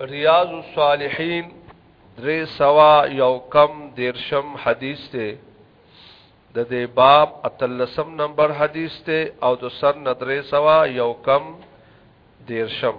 ریاض الصالحین درې سوا یو کم دیرشم حدیث ته د دې باب اتلسم نمبر حدیث ته او د سر ندرې سوا یو کم دیرشم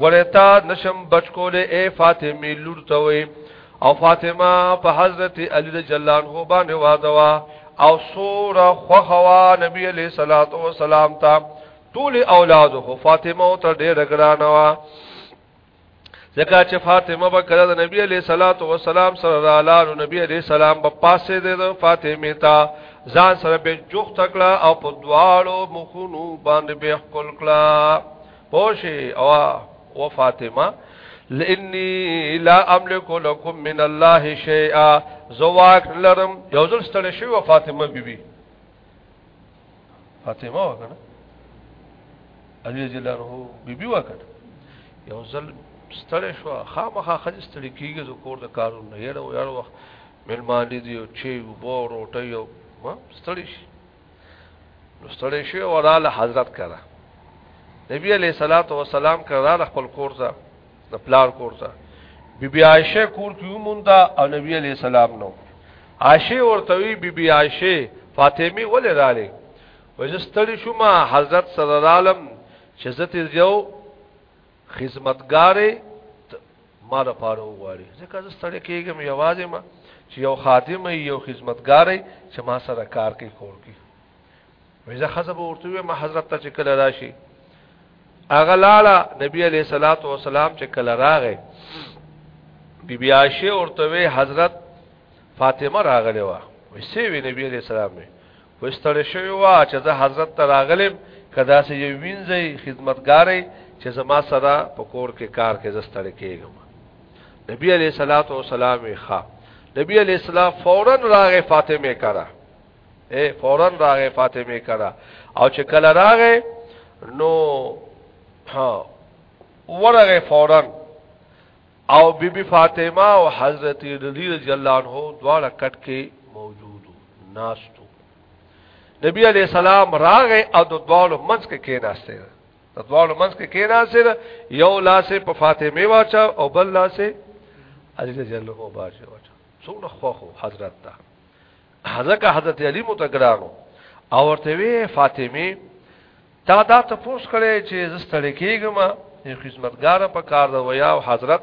ورتا نشم بچکول اے فاطمی لور ته وي او فاطمه په حضرت علی رضی الله عنه باندې واده وا او سوره خوخوا نبی علیہ الصلوۃ والسلام ته ټول اولاد خو فاطمه او ته ډېر ګران وا ځکه چې فاطمه به کړه د نبی علیہ الصلوۃ والسلام سره رااله نو نبی علیہ السلام په پاسه د فاطمه ته ځان سره به جوخت کړه او په دواړو مخونو باندې به خپل کړه پوشي او و فاطمه لانی لا املک لكم من الله شيئا زواک لرم یو ځل ستړي شوی و فاطمه بیبي بی. فاطمه وکړه علي جلانه بیبي بی وکړه یو ځل ستړي شو خامخا خځ ستړي کیږي زو کور د کارو نه یړو یړو وخت ملمان دي چې وبو روټي یو ما ستړي شي نو ستړي شو ولاله حضرت کرا نبی علیہ الصلات والسلام کرا خپل کور ته د پلار کور ته بی بی عائشه کور کې مونږه او نبی علیہ السلام نو عائشه ورته وی بی بی عائشه فاطمه ولې رااله وځستړي شو ما حضرت صلی الله علیه وسلم چې زته یو خدمتګار ما د پاره وغواړي ځکه زه ستړی کېږم یوازې ما چې یو خادم یو خدمتګار چې ما سره کار کوي کور کې وې زه خزه به ورته وې ما حضرت ته چې کله راشي اغه لاړه نبی عليه صلوات و سلام چې کله راغې بی بی عائشه ورته وې حضرت فاطمه راغله وا وې سي وې نبی عليه السلام وستړی شوی و چې زه حضرت ته راغلم کدا سه یو وینځي خدمتګاری چې زما سره په کور کې کار کې زستړ کېږم نبی علیہ الصلات والسلام ښا نبی علیہ السلام فورا راغې فاطمه کرا اے فورا راغې فاطمه کرا او چې کله راغې نو ها ورغه فورا او بی بی فاطمه او حضرت علی رضی الله عنه دواړه کټ کې موجود ناستو نبی علی السلام راغې او د دواړو منځ کې کېناسته د دواړو منځ کې کېناسته یو لاس په فاطمه واچا او بل لاس علی رضی الله عنه باندې واچا څومره خوخو حضرت ته حضرت حضرت علی متګرانو او ورته وی فاطمه تا دا ته پوس کړي چې زستړ کېږم یو خدمتګار په کار دا ویا او حضرت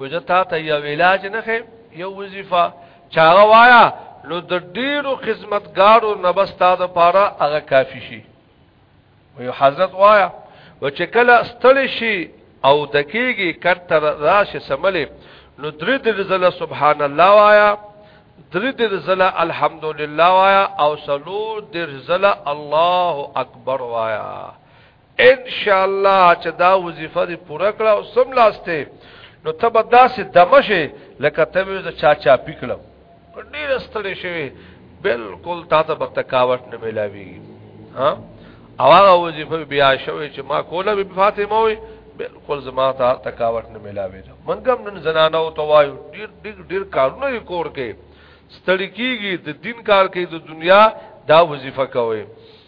وجتا ته یو علاج نه خې یو وظیفه چاغه وایا نو د ډیرو خدمتګارو نبستا د پاره هغه کافی شي ویو حضرت وایا و چې کله ستړي شي او دکیږي کټه راشه سملې نو درې درې ځله سبحان الله وایا درې درې ځله الحمدلله وایا او سلور درې ځله الله اکبر وایا ان شاء الله چې دا وظیفه دې پوره کړه او سم لاسته نو تبدا سي دمشه لکه ته مې چا چا پکړم ډیر ستړي شوی بالکل تا ته بتکاوت نه ملاوي ها او هغه وظیفه بیا شوی چې ما کوله به فاطمه وي بالکل زما ته تکاوت نه ملاوي منګم نن زنانه او توایو ډیر ډیر ډیر کارونه کور کې ستړي کیږي د دین کار کې د دنیا دا وظیفه کوي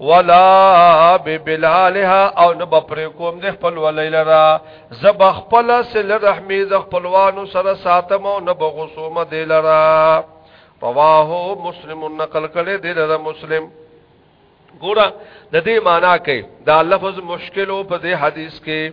ولا ببلالها او نه بپر کوم د خپل ولیلرا زب خپل سل رحمی ز خپلوانو سره ساتم او نه بغصوم دلرا رواه مسلم نقل کړي دلرا مسلم ګوره د دې معنی کوي دا لفظ مشکل په دې حدیث کې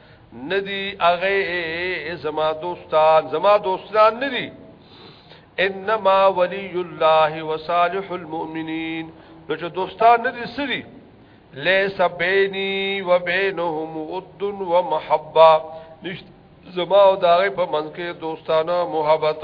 ندی اغه زما دوستان زما دوستان ندی انما ولی الله وصالح المؤمنین نو چې دوستان ندی سری لیس بینی و بینهم ود و محبه نشت زما او داغه په منځ کې دوستانه محبت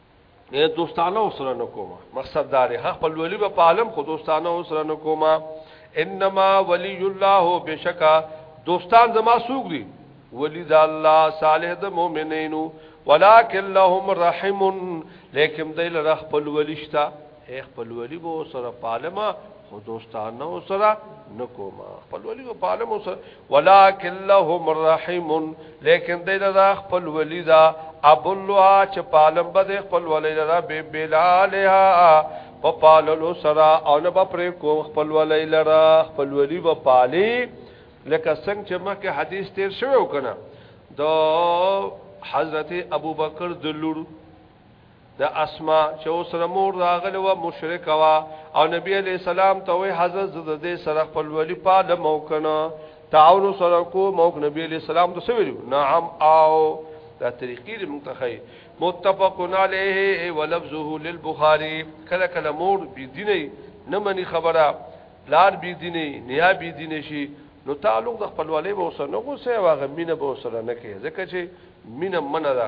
نه دوستانه سره نه کومه مقصد دا دی حق خپل ولی په عالم خو دوستانه سره نه کومه انما ولی الله بشکا دوستان زما سوق دي ولی دا الله صالح د مؤمنینو ولکن لهم رحم لیکن دیل رخ پل ولشتا اے خپلولی به سره پالما خو دوستانه سره نکوما خپلولی به پالما سره ولکن لهم رحم لیکن دې دا خپلولی دا ابو الله چې پالم به خپلولی دا به بلالها په پاللو سره او نه به پر کوم خپلولی لرا خپلولی به پالي لکه څنګه چې مکه حدیث تیر شوی وکنه د حضرت ابوبکر د لورو د اسما چې اوسره مور راغله و مشرک وا او نبی علی السلام ته وی حضرت زده دې سره خپل ولی پاله مو کنه تعاون سره کو مو نبی علی السلام ته سویلو نعم او دا طریقې متخی متفقن علیه ولفظه للبخاری کله کله مور بی دیني نه منی خبره لار بی دیني نیا بی دیني شي نو تعلق د خپلوالې به وسره نه غوسه واغ مینه به وسره نه کوي ځکه چې مینه منه ده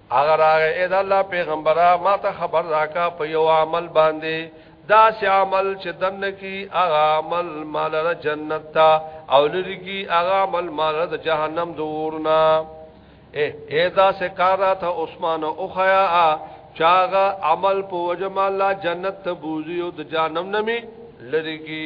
هغه راغی اې د الله پیغمبره ما ته خبر راکا په یو عمل باندې دا سی عمل چې دنه کی هغه عمل مال را جنت تا او لری کی هغه عمل مال را جهنم دورنا اے اے دا سے کار را تھا عثمان او خیا چاغه عمل په وجه مال جنت ته بوزي او د جهنم نمی لری کی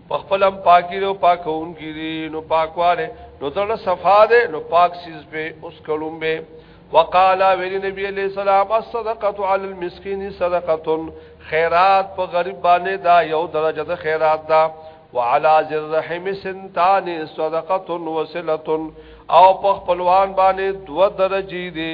په خپل هم پاکي دی او پاکون کی دی نو پاکواله نو زړه صفا دی نو پاک سیز په اوس کلم به وقالا ویلی نبی علیہ السلام الصدقه علی المسکین صدقه خیرات په غریب باندې دا یو درجه د خیرات دا وعلى ذر رحم سنتان صدقه وصله او په خپلوان باندې دو درجه دی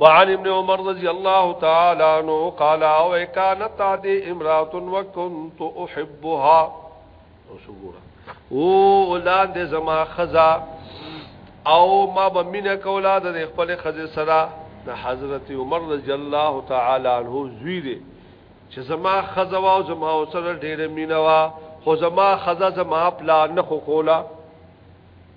وعن ابن عمر رضی الله تعالی عنہ قال او كانت عادي امراه وكنت احبها وسغورا او اولاد دې زما خزا او ما به مینه کولا د خپل خزې سره د حضرت عمر رضی الله تعالی عنہ زوی دې چې زما خزا او زما سره ډېر مینه وا خو زما خزا زما پلا نه خو کولا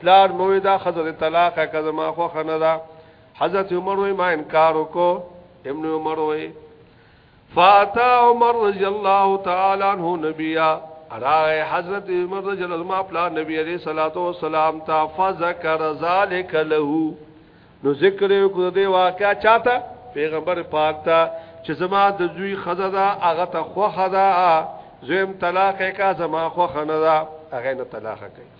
پلار موی دا خزر طلاق که زما خوخه نه ده حضرت عمر وی ما انکار وکړو ابن عمر وی فاتا عمر رضی الله تعالی عنہ نبیا راغه حضرت عمر رضی الله عنه پلار نبی علیہ الصلوۃ والسلام تا فذكر ذلك له نو ذکر یو کو دی واقعا چاته پیغمبر پاک تا چې زما د دوی خزه دا هغه ته خوخه ده زم طلاق کا زما خوخه نه ده هغه نه طلاق کوي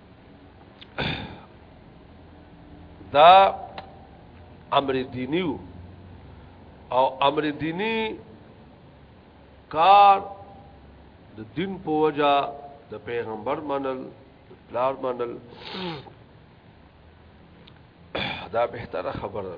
دا امر دینی او امر دینی کار د دین په وجا د پیغمبر منل د پلار منل دا بهتره خبره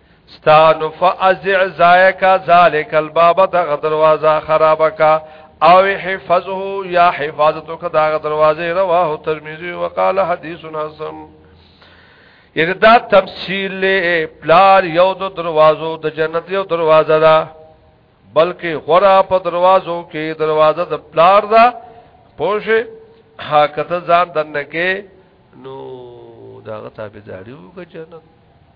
ستانو فازع زایکا ذالک الباب دغه دروازه خراب کا او حفظه یا حفاظتو کا دغه دروازه رواه ترمذی وقال حدیث حسن یعنی دا تمثیل پلار یو د دروازو د جنت یو دروازه ده بلکې غورا په دروازو کې دروازه د پلار ده پوشه حاکت ځان دنه کې نو داغه تابعداري وکړه جنت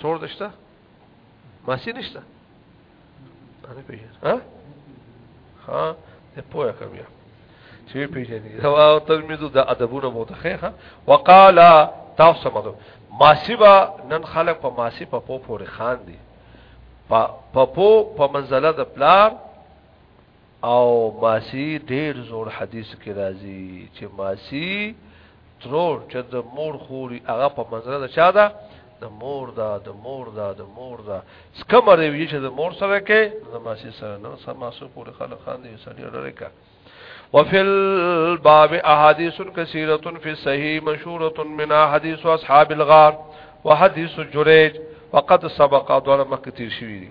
څور دشته ماسی نشته نه پیژنې ها ها ته پوهه کوم یا چې پیژنې دا او ترمذو د ادبونو متخیخه وقال تاسو مدو ماسیبا نن خلق په ماسی په پو پورې خان دي په پو په منزله د پلار او ماسی ډیر زوړ حدیث کی راځی چه ماسی ترور چه د مور خوری هغه په منځره د چا ده د مور ده د مور ده د مور ده سکمر وی چه د مور سره کې د ماسی سره نو سما سو پوری خلک خان دی سړی ډره کا وفي الباب احاديث كثيره في الصحيح مشهوره منها حديث اصحاب الغار وحديث جريج وقد سبق دور مکتیر شوی دی